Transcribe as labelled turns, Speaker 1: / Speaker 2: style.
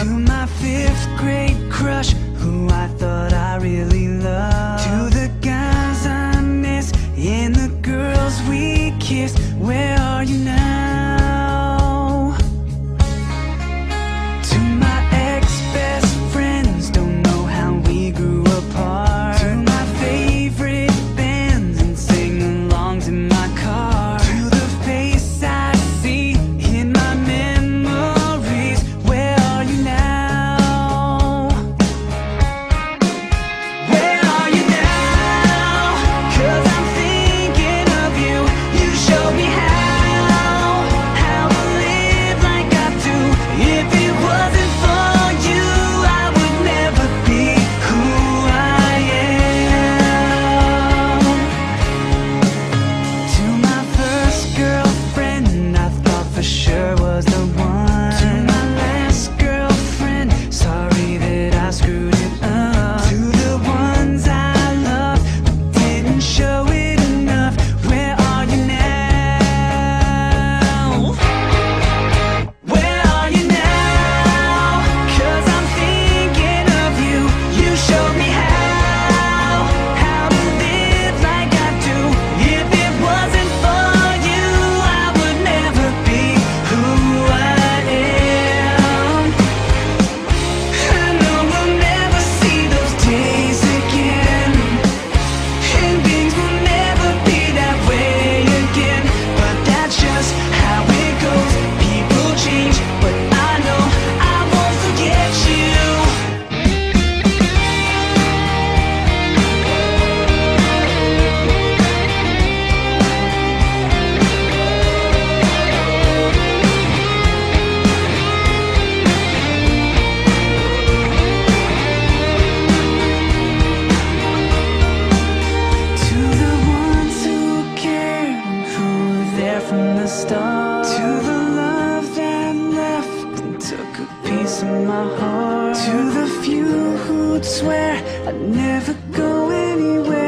Speaker 1: To my fifth grade crush, who I thought I really loved. To the guys I miss, and the girls we kissed. Where are you now? there from the start. To the love that left and took a piece of my heart. To the few who'd swear I'd never go anywhere.